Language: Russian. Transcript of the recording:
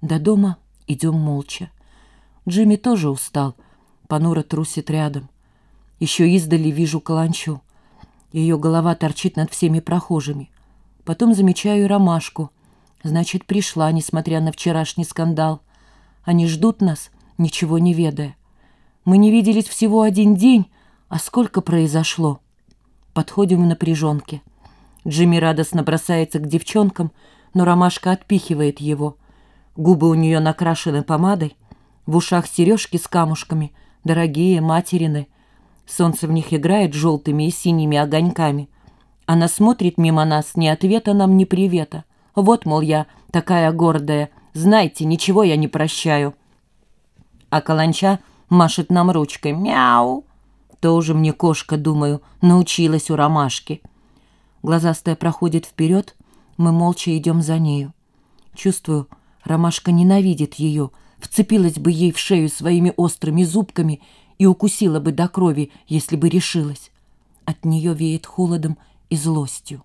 До дома идем молча. Джимми тоже устал, понуро трусит рядом. Еще издали вижу каланчу. Ее голова торчит над всеми прохожими. Потом замечаю ромашку. Значит, пришла, несмотря на вчерашний скандал. Они ждут нас, ничего не ведая. Мы не виделись всего один день, а сколько произошло. Подходим в напряженке. Джимми радостно бросается к девчонкам, но ромашка отпихивает его. Губы у нее накрашены помадой, в ушах сережки с камушками, дорогие, материны. Солнце в них играет желтыми и синими огоньками. Она смотрит мимо нас, ни ответа нам, ни привета. Вот, мол, я такая гордая. Знайте, ничего я не прощаю. А каланча машет нам ручкой. Мяу! Тоже мне кошка, думаю, научилась у ромашки. Глазастая проходит вперед, мы молча идем за нею. Чувствую, ромашка ненавидит ее, вцепилась бы ей в шею своими острыми зубками и укусила бы до крови, если бы решилась. От нее веет холодом и злостью.